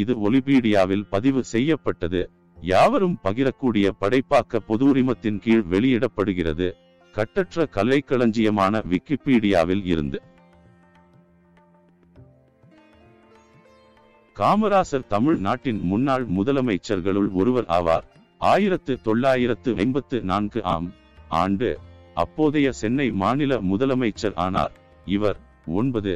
இது ஒலிபீடியாவில் பதிவு செய்யப்பட்டது. யாவரும் பகிரக்கூடிய படைப்பாக்க பொது உரிமத்தின் கீழ் வெளியிடப்படுகிறது. கட்டற்ற கலைக்களஞ்சியமான விக்கிபீடியாவில் இருந்து. காமராசர் தமிழ்நாட்டின் முன்னாள் முதலமைச்சர்களுள் ஒருவர் ஆவார். ஆயிரத்து தொள்ளாயிரத்து ஐம்பத்து நான்கு ஆம் ஆண்டு அப்போதைய சென்னை மாநில முதலமைச்சர் ஆனார். இவர் ஒன்பது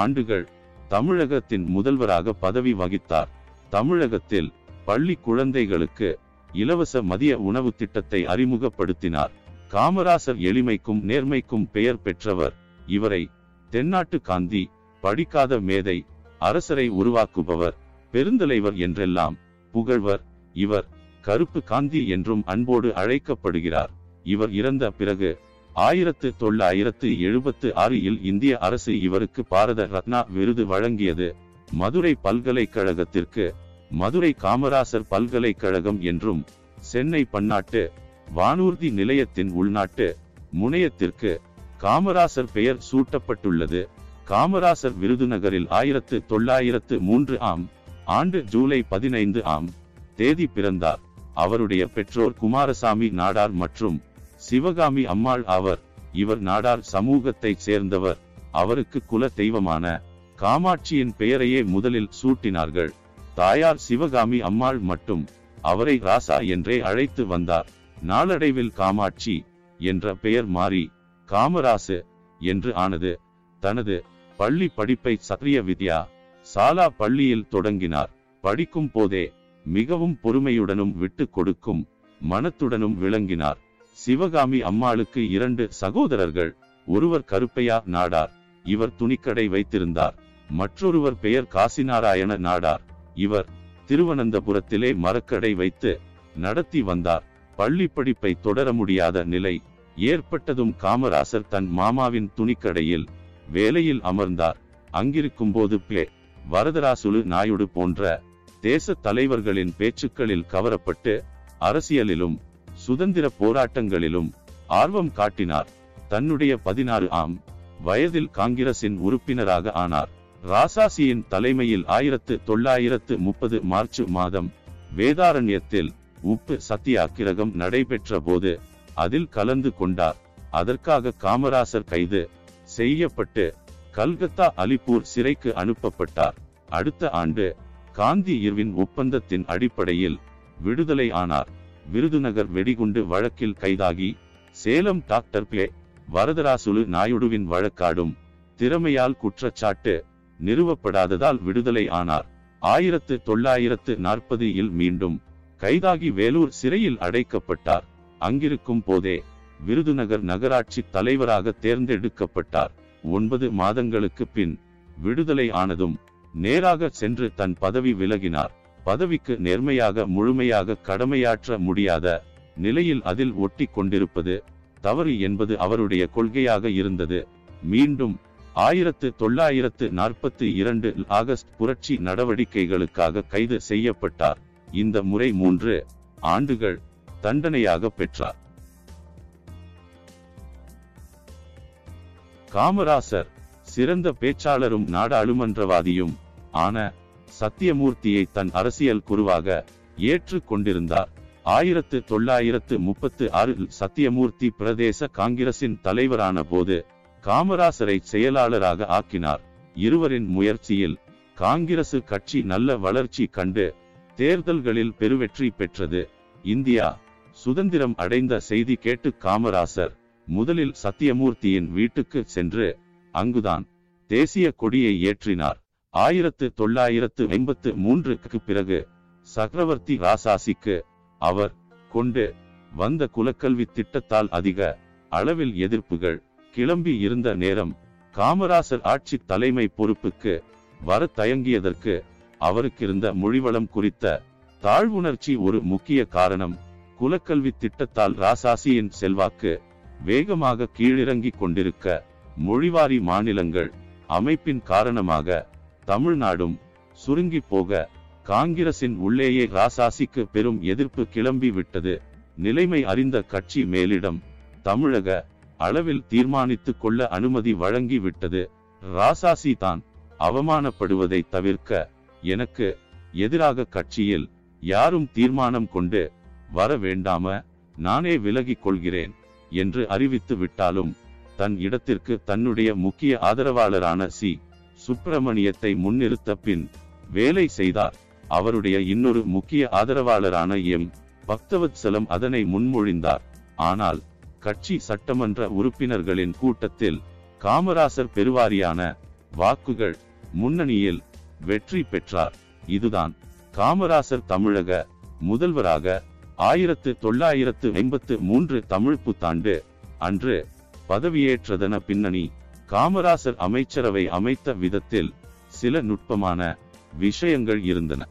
ஆண்டுகள் தமிழகத்தின் முதல்வராக பதவி வகித்தார். தமிழகத்தில் பள்ளி குழந்தைகளுக்கு இலவச மதிய உணவு திட்டத்தை அறிமுகப்படுத்தினார். காமராசர் எளிமைக்கும் நேர்மைக்கும் பெயர் பெற்றவர் இவரை தென்னாட்டு காந்தி படிக்காத மேதை அரசரை உருவாக்குபவர் பெருந்தலைவர் என்றெல்லாம் புகழ்வர் இவர் கருப்பு காந்தி என்றும் அன்போடு அழைக்கப்படுகிறார். இவர் இறந்த பிறகு ஆயிரத்து தொள்ளாயிரத்து எழுபத்து ஆறில் இந்திய அரசு இவருக்கு பாரத ரத்னா விருது வழங்கியது. மதுரை பல்கலைக்கழகத்திற்கு மதுரை காமராசர் பல்கலைக்கழகம் என்றும் சென்னை பன்னாட்டு வானூர்தி நிலையத்தின் உள்நாட்டு முனையத்திற்கு காமராசர் பெயர் சூட்டப்பட்டுள்ளது. காமராசர் விருதுநகரில் ஆயிரத்து தொள்ளாயிரத்து மூன்று ஆம் ஆண்டு ஜூலை பதினைந்து ஆம் தேதி பிறந்தார். அவருடைய பெற்றோர் குமாரசாமி நாடார் மற்றும் சிவகாமி அம்மாள் ஆவர். இவர் நாடார் சமூகத்தைச் சேர்ந்தவர். அவருக்கு குல தெய்வமான காமாட்சியின் பெயரையே முதலில் சூட்டினார்கள். தாயார் சிவகாமி அம்மாள் மட்டும் அவரை ராசா என்றே அழைத்து வந்தார். நாளடைவில் காமாட்சி என்ற பெயர் மாறி காமராசு என்று ஆனது. தனது பள்ளி படிப்பை சத்ரிய வித்யா சாலா பள்ளியில் தொடங்கினார். படிக்கும் போதே மிகவும் பொறுமையுடனும் விட்டு கொடுக்கும் மனத்துடனும் விளங்கினார். சிவகாமி அம்மாளுக்கு இரண்டு சகோதரர்கள். ஒருவர் கருப்பையா நாடார் இவர் துணிக்கடை வைத்திருந்தார். மற்றொருவர் பெயர் காசிநாராயண நாடார் இவர் திருவனந்தபுரத்திலே மரக்கடை வைத்து நடத்தி வந்தார். பள்ளி படிப்பை தொடர முடியாத நிலை ஏற்பட்டதும் காமராசர் தன் மாமாவின் துணிக்கடையில் வேலையில் அமர்ந்தார். அங்கிருக்கும் போது பே வரதராசுலு நாயுடு போன்ற தேச தலைவர்களின் பேச்சுக்களில் கவரப்பட்டு அரசியலிலும் சுதந்திர போராட்டங்களிலும் ஆர்வம் காட்டினார். தன்னுடைய பதினாறு ஆம் வயதில் காங்கிரசின் உறுப்பினராக ஆனார். ராசாசியின் தலைமையில் ஆயிரத்து தொள்ளாயிரத்து முப்பது மார்ச் மாதம் வேதாரண்யத்தில் உப்பு சத்தியாக்கிரகம் நடைபெற்ற போது அதில் கலந்து கொண்டார். அதற்காக காமராசர் கைது செய்யப்பட்டு கல்கத்தா அலிப்பூர் சிறைக்கு அனுப்பப்பட்டார். அடுத்த ஆண்டு காந்தி இர்வின் ஒப்பந்தத்தின் அடிப்படையில் விடுதலை ஆனார். விருதுநகர் வெடிகுண்டு வழக்கில் கைதாகி சேலம் டாக்டர் பிளே வரதராசுலு நாயுடுவின் வழக்காடும் திறமையால் குற்றச்சாட்டு நிறுவப்படாததால் விடுதலை ஆனார். ஆயிரத்து தொள்ளாயிரத்து நாற்பது இல் மீண்டும் கைதாகி வேலூர் சிறையில் அடைக்கப்பட்டார். அங்கிருக்கும் போதே விருதுநகர் நகராட்சி தலைவராக தேர்ந்தெடுக்கப்பட்டார். ஒன்பது மாதங்களுக்கு பின் விடுதலை ஆனதும் நேராக சென்று தன் பதவி விலகினார். பதவிக்கு நேர்மையாக முழுமையாக கடமையாற்ற முடியாத நிலையில் அதில் ஒட்டி கொண்டிருப்பது தவறு என்பது அவருடைய கொள்கையாக இருந்தது. மீண்டும் ஆயிரத்து தொள்ளாயிரத்து நாற்பத்தி இரண்டு ஆகஸ்ட் புரட்சி நடவடிக்கைகளுக்காக கைது செய்யப்பட்டார். இந்த முறை மூன்று ஆண்டுகள் தண்டனையாக பெற்றார். காமராசர் சிறந்த பேச்சாளரும் நாடாளுமன்றவாதியும் ஆன சத்தியமூர்த்தியை தன் அரசியல் குருவாக ஏற்று கொண்டிருந்தார். ஆயிரத்து தொள்ளாயிரத்து முப்பத்து ஆறில் சத்தியமூர்த்தி பிரதேச காங்கிரசின் தலைவரான போது காமராசரை செயலாளராக ஆக்கினார். இருவரின் முயற்சியில் காங்கிரசு கட்சி நல்ல வளர்ச்சி கண்டு தேர்தல்களில் பெருவெற்றி பெற்றது. இந்தியா சுதந்திரம் அடைந்த செய்தி கேட்டு காமராசர் முதலில் சத்தியமூர்த்தியின் வீட்டுக்கு சென்று அங்குதான் தேசிய கொடியை ஏற்றினார். ஆயிரத்து தொள்ளாயிரத்து ஐம்பத்து மூன்றுக்கு பிறகு சக்கரவர்த்தி ராசாசிக்கு அவர் கொண்டு வந்த குலக்கல்வி திட்டத்தால் அதிக அளவில் எதிர்ப்புகள் கிளம்பி இருந்த நேரம் காமராசர் ஆட்சி தலைமை பொறுப்புக்கு வர தயங்கியதற்கு அவருக்கிருந்த மொழிவளம் குறித்த தாழ்வுணர்ச்சி ஒரு முக்கிய காரணம். குலக்கல்வி திட்டத்தால் ராசாசியின் செல்வாக்கு வேகமாக கீழிறங்கிக் கொண்டிருக்க மொழிவாரி மாநிலங்கள் அமைப்பின் காரணமாக தமிழ்நாடும் சுருங்கி போக காங்கிரசின் உள்ளேயே ராசாசிக்கு பெரும் எதிர்ப்பு கிளம்பி விட்டது. நிலைமை அறிந்த கட்சி மேலிடம் தமிழக அளவில் தீர்மானித்துக் கொள்ள அனுமதி வழங்கி விட்டது. ராசாசி தான் அவமானப்படுவதை தவிர்க்க எனக்கு எதிராக கட்சியில் யாரும் தீர்மானம் கொண்டு வர வேண்டாம நானே விலகிக் கொள்கிறேன் என்று அறிவித்து விட்டாலும் தன் இடத்திற்கு தன்னுடைய முக்கிய ஆதரவாளரான சி. சுப்பிரமணியத்தை முன்னிறுத்த பின் வேலை செய்தார். அவருடைய இன்னொரு முக்கிய ஆதரவாளரான எம். பக்தவத்சலம் அதனை முன்மொழிந்தார். ஆனால் கட்சி சட்டமன்ற உறுப்பினர்களின் கூட்டத்தில் காமராசர் பெருவாரியான வாக்குகள் முன்னணியில் வெற்றி பெற்றார். இதுதான் காமராசர் தமிழக முதல்வராக ஆயிரத்து தொள்ளாயிரத்து ஐம்பத்து மூன்று தமிழ் புத்தாண்டு அன்று பதவியேற்றதன பின்னணி காமராசர் அமைச்சரவை அமைத்த விதத்தில் சில நுட்பமான விஷயங்கள் இருந்தன.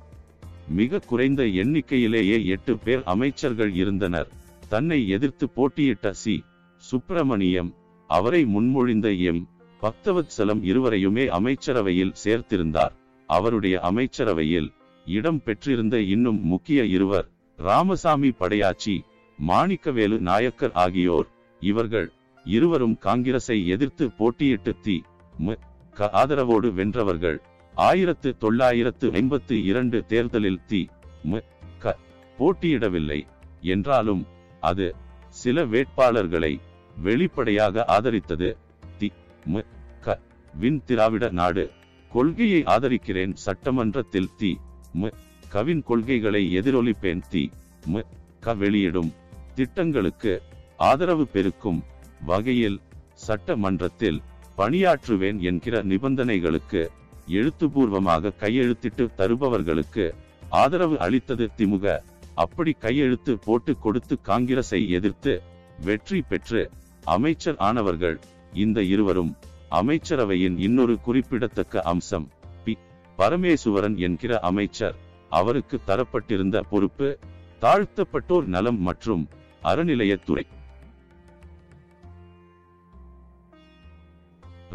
மிக குறைந்த எண்ணிக்கையிலேயே எட்டு பேர் அமைச்சர்கள் இருந்தனர். தன்னை எதிர்த்து போட்டியிட்ட சி. சுப்பிரமணியம் அவரை முன்மொழிந்த எம். பக்தவத்சலம் இருவரையுமே அமைச்சரவையில் சேர்த்திருந்தார். அவருடைய அமைச்சரவையில் இடம் பெற்றிருந்த இன்னும் முக்கிய இருவர் ராமசாமி படையாச்சி மாணிக்கவேலு நாயக்கர் ஆகியோர். இவர்கள் இருவரும் காங்கிரஸை எதிர்த்து போட்டியிட்டு தி. மு. க. ஆதரவோடு வென்றவர்கள். ஆயிரத்து தொள்ளாயிரத்து ஐம்பத்து இரண்டு தேர்தலில் தி. மு. க. போட்டியிடவில்லை. என்றாலும் அது சில வேட்பாளர்களை வெளிப்படையாக ஆதரித்தது. தி. மு. க. வின் திராவிட நாடு. கொள்கையை ஆதரிக்கிறேன். சட்டமன்றத்தில் தி. மு. கவின் கொள்கைகளை எதிரொலிப்பேன். தி. மு. க. வெளியிடும் திட்டங்களுக்கு ஆதரவு பெருக்கும். வகையில் சட்டமன்றத்தில் பணியாற்றுவேன் என்கிற நிபந்தனைகளுக்கு எழுத்துப்பூர்வமாக கையெழுத்திட்டு தருபவர்களுக்கு ஆதரவு அளித்தது திமுக. அப்படி கையெழுத்து போட்டு கொடுத்து காங்கிரஸை எதிர்த்து வெற்றி பெற்று அமைச்சர் ஆனவர்கள் இந்த இருவரும் அமைச்சரவையின் இன்னொரு குறிப்பிடத்தக்க அம்சம் பி. பரமேசுவரன் என்கிற அமைச்சர். அவருக்கு தரப்பட்டிருந்த பொறுப்பு தாழ்த்தப்பட்டோர் நலம் மற்றும் அறநிலையத்துறை.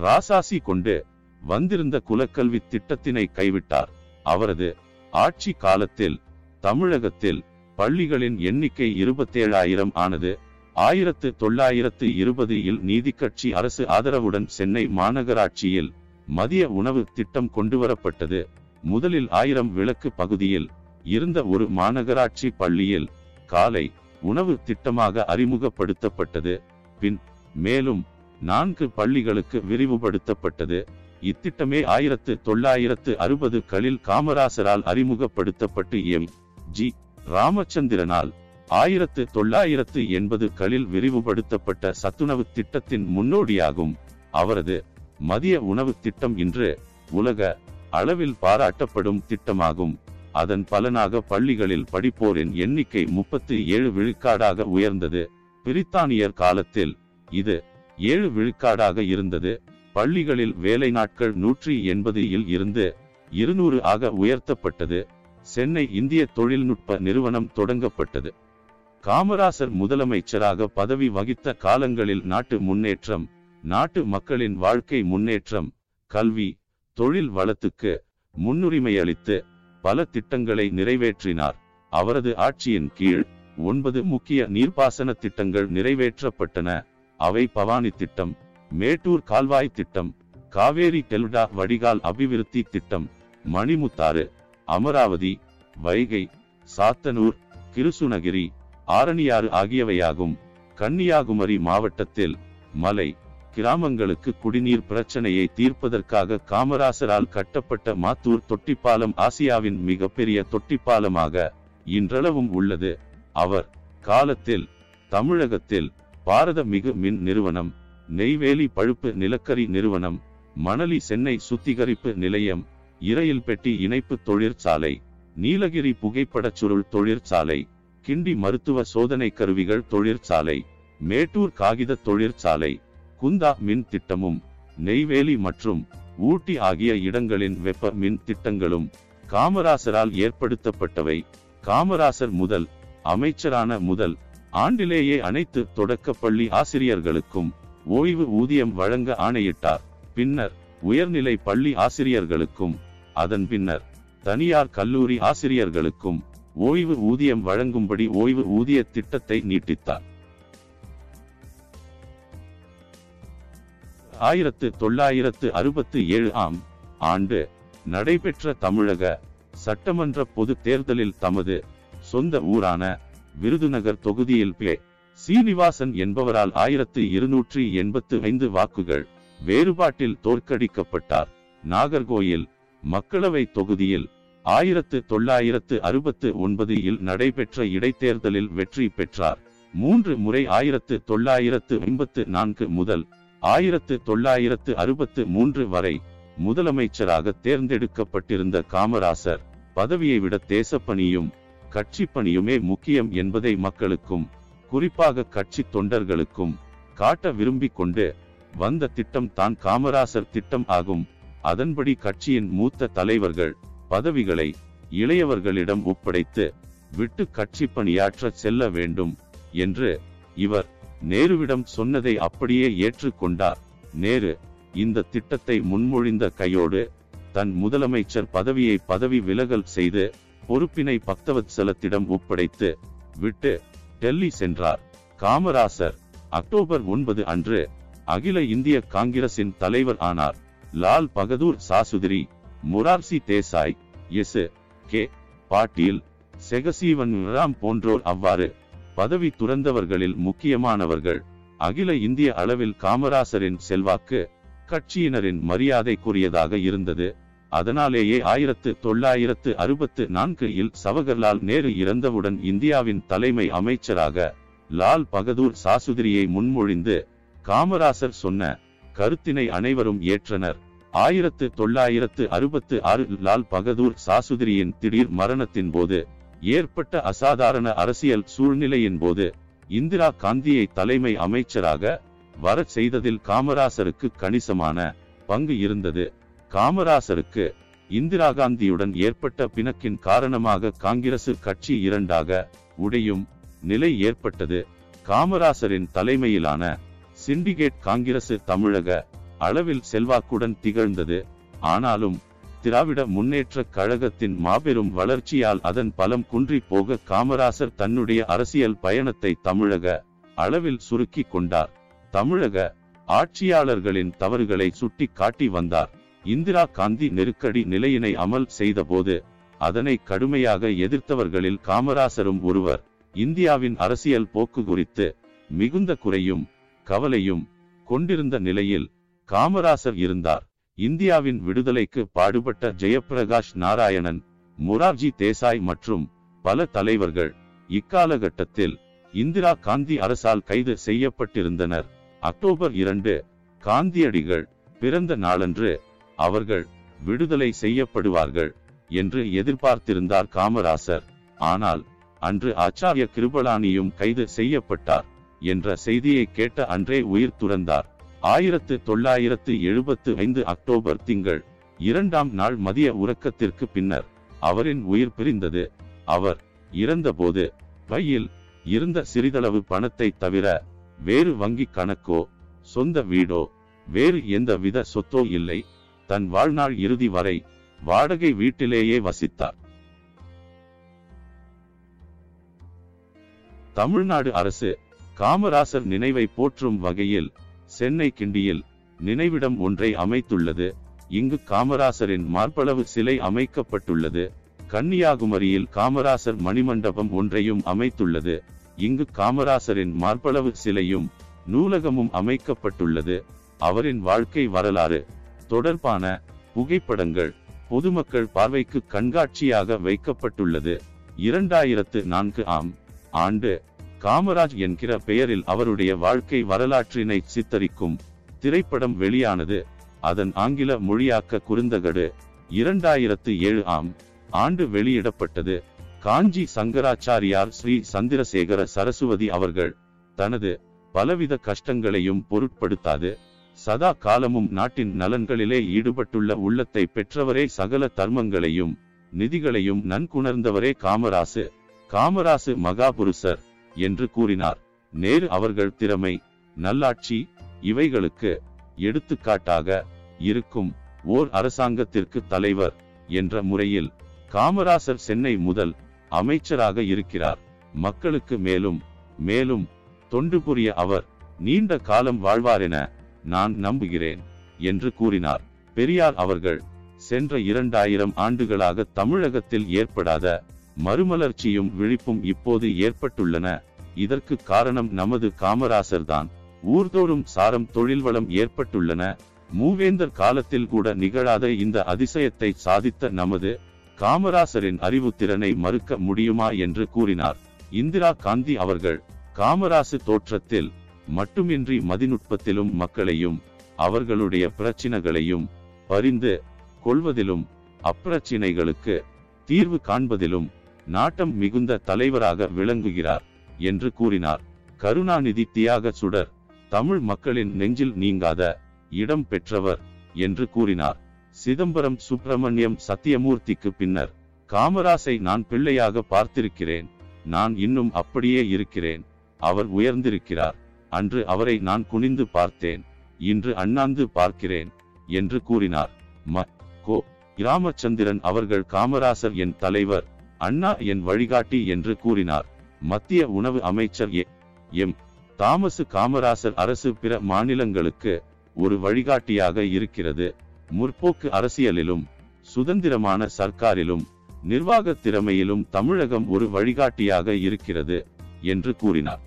ராசாசி கொண்டு வந்திருந்த குலக்கல்வி திட்டத்தினை கைவிட்டார். அவரது ஆட்சி காலத்தில் தமிழகத்தில் பள்ளிகளின் எண்ணிக்கை இருபத்தேழாயிரம் ஆனது ஆயிரத்து தொள்ளாயிரத்து இருபது இல் நீதி கட்சி அரசு ஆதரவுடன் சென்னை மாநகராட்சியில் மதிய உணவு திட்டம் கொண்டுவரப்பட்டது முதலில் ஆயிரம் விளக்கு பகுதியில் இருந்த ஒரு மாநகராட்சி பள்ளியில் காலை உணவு திட்டமாக அறிமுகப்படுத்தப்பட்டது. பின் மேலும் நான்கு பள்ளிகளுக்கு விரிவுபடுத்தப்பட்டது. இத்திட்டமே ஆயிரத்து தொள்ளாயிரத்து அறுபதுகளில் காமராசரால் அறிமுகப்படுத்தப்பட்டு எம். ஜி. ராமச்சந்திரனால் ஆயிரத்து தொள்ளாயிரத்து எண்பதுகளில் விரிவுபடுத்தப்பட்ட சத்துணவு திட்டத்தின் முன்னோடியாகும். அவரது மதிய உணவு திட்டம் இன்று உலக அளவில் பாராட்டப்படும் திட்டமாகும். அதன் பலனாக பள்ளிகளில் படிப்போரின் எண்ணிக்கை முப்பத்தி ஏழு விழுக்காடாக உயர்ந்தது. பிரித்தானியர் காலத்தில் இது ஏழு விழுக்காடாக இருந்தது. பள்ளிகளில் வேலை நாட்கள் நூற்றி எண்பது இல் இருந்து இருநூறு ஆக உயர்த்தப்பட்டது. சென்னை இந்திய தொழில்நுட்ப நிறுவனம் தொடங்கப்பட்டது. காமராசர் முதலமைச்சராக பதவி வகித்த காலங்களில் நாட்டு முன்னேற்றம் நாட்டு மக்களின் வாழ்க்கை முன்னேற்றம் கல்வி தொழில் வளத்துக்கு முன்னுரிமை அளித்து பல திட்டங்களை நிறைவேற்றினார். அவரது ஆட்சியின் கீழ் ஒன்பது முக்கிய நீர்ப்பாசன திட்டங்கள் நிறைவேற்றப்பட்டன. அவை பவானி திட்டம் மேட்டூர் கால்வாய் திட்டம் காவேரி டெல்டா வடிகால் அபிவிருத்தி திட்டம் மணிமுத்தாறு அமராவதி வைகை சாத்தனூர் கிருசுநகிரி ஆரணியாறு ஆகியவையாகும். கன்னியாகுமரி மாவட்டத்தில் மலை கிராமங்களுக்கு குடிநீர் பிரச்சனையை தீர்ப்பதற்காக காமராசரால் கட்டப்பட்ட மாத்தூர் தொட்டிப்பாலம் ஆசியாவின் மிகப்பெரிய தொட்டிப்பாலமாக இன்றளவும் உள்ளது. அவர் காலத்தில் தமிழகத்தில் பாரத மிகு மின் நிறுவனம் நெய்வேலி பழுப்பு நிலக்கரி நிறுவனம் மணலி சென்னை சுத்திகரிப்பு நிலையம் இரயில் பெட்டி இணைப்பு தொழிற்சாலை நீலகிரி புகைப்படச் சுருள் தொழிற்சாலை கிண்டி மருத்துவ சோதனை கருவிகள் தொழிற்சாலை மேட்டூர் காகித தொழிற்சாலை குந்தா மின் திட்டமும் நெய்வேலி மற்றும் ஊட்டி ஆகிய இடங்களின் வெப்ப மின் திட்டங்களும் காமராசரால் ஏற்படுத்தப்பட்டவை. காமராசர் முதல் அமைச்சரான முதல் ஆண்டிலேயே அனைத்து தொடக்கப்பள்ளி ஆசிரியர்களுக்கும் ஓய்வு ஊதியம் வழங்க ஆணையிட்டார். பின்னர் உயர்நிலை பள்ளி ஆசிரியர்களுக்கும் அதன் பின்னர் தனியார் கல்லூரி ஆசிரியர்களுக்கும் ஓய்வு ஊதியம் வழங்கும்படி ஓய்வு ஊதிய திட்டத்தை நீட்டித்தார். ஆயிரத்து தொள்ளாயிரத்து அறுபத்து ஏழு ஆம் ஆண்டு நடைபெற்ற தமிழக சட்டமன்ற பொது தேர்தலில் தமது சொந்த ஊரான விருதுநகர் தொகுதியில் பே. சீனிவாசன் என்பவரால் ஆயிரத்து இருநூற்றி எண்பத்து ஐந்து வாக்குகள் வேறுபாட்டில் தோற்கடிக்கப்பட்டார். நாகர்கோயில் மக்களவை தொகுதியில் ஆயிரத்து தொள்ளாயிரத்து அறுபத்து ஒன்பது இல் நடைபெற்ற இடைத்தேர்தலில் வெற்றி பெற்றார். மூன்று முறை ஆயிரத்து தொள்ளாயிரத்து ஐம்பத்து நான்கு முதல் ஆயிரத்து தொள்ளாயிரத்து அறுபத்து மூன்று வரை முதலமைச்சராக தேர்ந்தெடுக்கப்பட்டிருந்த காமராசர் பதவியை விட தேசப்பணியும் கட்சி பணியுமே முக்கியம் என்பதை மக்களுக்கும் குறிப்பாக கட்சி தொண்டர்களுக்கும் காட்ட விரும்பிக் கொண்டு வந்த திட்டம் தான் காமராசர் திட்டம் ஆகும். அதன்படி கட்சியின் மூத்த தலைவர்கள் பதவிகளை இளையவர்களிடம் ஒப்படைத்து விட்டு கட்சி பணியாற்ற செல்ல வேண்டும் என்று இவர் நேருவிடம் சொன்னதை அப்படியே ஏற்றுக்கொண்டார் நேரு இந்த திட்டத்தை முன்மொழிந்த கையோடு தன் முதலமைச்சர் பதவியை பதவி விலகல் செய்து பொறுப்பினை பக்தவத்சலத்திடம் ஒப்படைத்து விட்டு டெல்லி சென்றார். காமராசர் அக்டோபர் ஒன்பது அன்று அகில இந்திய காங்கிரசின் தலைவர் ஆனார். லால் பகதூர் சாசுதிரி முரார்சி தேசாய் எஸ். கே. பாட்டீல் செகசீவன் ராம் போன்றோர் அவ்வாறு பதவி துறந்தவர்களில் முக்கியமானவர்கள். அகில இந்திய அளவில் காமராசரின் செல்வாக்கு கட்சியினரின் மரியாதைக்குரியதாக இருந்தது. அதனாலேயே ஆயிரத்து தொள்ளாயிரத்து அறுபத்து நான்கு இல் சவகர்லால் நேரு இறந்தவுடன் இந்தியாவின் தலைமை அமைச்சராக லால் பகதூர் சாசுதிரியை முன்மொழிந்து காமராசர் சொன்ன கருத்தினை அனைவரும் ஏற்றனர். ஆயிரத்து தொள்ளாயிரத்து அறுபத்து ஆறு லால் பகதூர் சாசுதிரியின் திடீர் மரணத்தின் போது ஏற்பட்ட அசாதாரண அரசியல் சூழ்நிலையின் போது இந்திரா காந்தியை தலைமை அமைச்சராக வர செய்ததில் காமராசருக்கு கணிசமான பங்கு இருந்தது. காமராசருக்கு இந்திரா காந்தியுடன் ஏற்பட்ட பிணக்கின் காரணமாக காங்கிரசு கட்சி இரண்டாக உடையும் நிலை ஏற்பட்டது. காமராசரின் தலைமையிலான சிண்டிகேட் காங்கிரசு தமிழக அளவில் செல்வாக்குடன் திகழ்ந்தது. ஆனாலும் திராவிட முன்னேற்ற கழகத்தின் மாபெரும் வளர்ச்சியால் அதன் பலம் குன்றி போக காமராசர் தன்னுடைய அரசியல் பயணத்தை தமிழக அளவில் சுருக்கி கொண்டார். தமிழக ஆட்சியாளர்களின் தவறுகளை சுட்டி காட்டி வந்தார். இந்திரா காந்தி நெருக்கடி நிலையினை அமல் செய்தபோது அதனை கடுமையாக எதிர்த்தவர்களில் காமராசரும் ஒருவர் இந்தியாவின் அரசியல் போக்கு குறித்து மிகுந்த குறையும் கவலையும் கொண்டிருந்த நிலையில் காமராசர் இருந்தார். இந்தியாவின் விடுதலைக்கு பாடுபட்ட ஜெயப்பிரகாஷ் நாராயணன் முரார்ஜி தேசாய் மற்றும் பல தலைவர்கள் இக்காலகட்டத்தில் இந்திரா காந்தி அரசால் கைது செய்யப்பட்டிருந்தனர். அக்டோபர் இரண்டு காந்தியடிகள் பிறந்த நாளன்று அவர்கள் விடுதலை செய்யப்படுவார்கள் என்று எதிர்பார்த்திருந்தார் காமராசர். ஆனால் அன்று ஆச்சாரிய கிருபலானியும் கைது செய்யப்பட்டார் என்ற செய்தியை கேட்ட அன்றே உயிர் துறந்தார். ஆயிரத்து தொள்ளாயிரத்து எழுபத்து ஐந்து அக்டோபர் திங்கள் இரண்டாம் நாள் மதிய உறக்கத்திற்கு பின்னர் அவரின் உயிர் பிரிந்தது. அவர் இறந்தபோது பையில் இருந்த சிறிதளவு பணத்தை தவிர வேறு வங்கி கணக்கோ சொந்த வீடோ வேறு எந்த வித சொத்தோ இல்லை. தன் வாழ்நாள் இறுதி வரை வாடகை வீட்டிலேயே வசித்தார். தமிழ்நாடு அரசு காமராசர் நினைவை போற்றும் வகையில் சென்னை கிண்டியில் நினைவிடம் ஒன்றை அமைத்துள்ளது. இங்கு காமராசரின் மார்பளவு சிலை அமைக்கப்பட்டுள்ளது. கன்னியாகுமரியில் காமராசர் மணிமண்டபம் ஒன்றையும் அமைத்துள்ளது. இங்கு காமராசரின் மார்பளவு சிலையும் நூலகமும் அமைக்கப்பட்டுள்ளது. அவரின் வாழ்க்கை வரலாறு தொடர்பான புகைப்படங்கள் பொதுமக்கள் பார்வைக்கு கண்காட்சியாக வைக்கப்பட்டுள்ளது. இரண்டாயிரத்து நான்கு ஆம் ஆண்டு காமராஜ் என்கிற பெயரில் அவருடைய வாழ்க்கை வரலாற்றினை சித்தரிக்கும் திரைப்படம் வெளியானது. அதன் ஆங்கில மொழியாக்க குறுந்தகடு இரண்டாயிரத்து ஏழு ஆம் ஆண்டு வெளியிடப்பட்டது. காஞ்சி சங்கராச்சாரியார் ஸ்ரீ சந்திரசேகர சரஸ்வதி அவர்கள் தனது பலவித கஷ்டங்களையும் பொருட்படுத்தாது. சதா காலமும் நாட்டின் நலன்களிலே ஈடுபட்டுள்ள உள்ளத்தை பெற்றவரே சகல தர்மங்களையும் நிதிகளையும் நன்குணர்ந்தவரே காமராசு காமராசு மகாபுருஷர் என்று கூறினார். நேரு அவர்கள் திறமை நல்லாட்சி இவைகளுக்கு எடுத்துக்காட்டாக இருக்கும் ஓர் அரசாங்கத்திற்கு தலைவர் என்ற முறையில் காமராசர் சென்னை முதல் அமைச்சராக இருக்கிறார். மக்களுக்கு மேலும் மேலும் தொண்டு புரிய அவர் நீண்ட காலம் வாழ்வார் என நான் நம்புகிறேன் என்று கூறினார். பெரியார் அவர்கள் சென்ற இரண்டாயிரம் ஆண்டுகளாக தமிழகத்தில் ஏற்படாத மறுமலர்ச்சியும் விழிப்பும் இப்போது ஏற்பட்டுள்ளன. இதற்கு காரணம் நமது காமராசர் தான் ஊர்தோறும் சாரம் தொழில் வளம் ஏற்பட்டுள்ளன. மூவேந்தர் காலத்தில் கூட நிகழாத இந்த அதிசயத்தை சாதித்த நமது காமராசரின் அறிவுத்திறனை மறுக்க முடியுமா? என்று கூறினார். இந்திரா காந்தி அவர்கள் காமராசு தோற்றத்தில் மட்டுமின்றி மதிநுட்பத்திலும் மக்களையும் அவர்களுடைய பிரச்சினைகளையும் பரிந்து கொள்வதிலும் அப்பிரச்சினைகளுக்கு தீர்வு காண்பதிலும் நாட்டம் மிகுந்த தலைவராக விளங்குகிறார் என்று கூறினார். கருணாநிதி தியாக சுடர் தமிழ் மக்களின் நெஞ்சில் நீங்காத இடம் பெற்றவர் என்று கூறினார். சிதம்பரம் சுப்பிரமணியம் சத்தியமூர்த்திக்கு பின்னர் காமராசை நான் பிள்ளையாக பார்த்திருக்கிறேன் நான் இன்னும் அப்படியே இருக்கிறேன் அவர் உயர்ந்திருக்கிறார். அன்று அவரை நான் குனிந்து பார்த்தேன். இன்று அண்ணாந்து பார்க்கிறேன் என்று கூறினார். ம. கோ. ராமச்சந்திரன் அவர்கள் காமராசர் என் தலைவர் அண்ணா என் வழிகாட்டி என்று கூறினார். மத்திய உணவு அமைச்சர் எம். தாமசு காமராசர் அரசு பிற மாநிலங்களுக்கு ஒரு வழிகாட்டியாக இருக்கிறது. முற்போக்கு அரசியலிலும் சுதந்திரமான சர்க்காரிலும் நிர்வாக திறமையிலும் தமிழகம் ஒரு வழிகாட்டியாக இருக்கிறது என்று கூறினார்.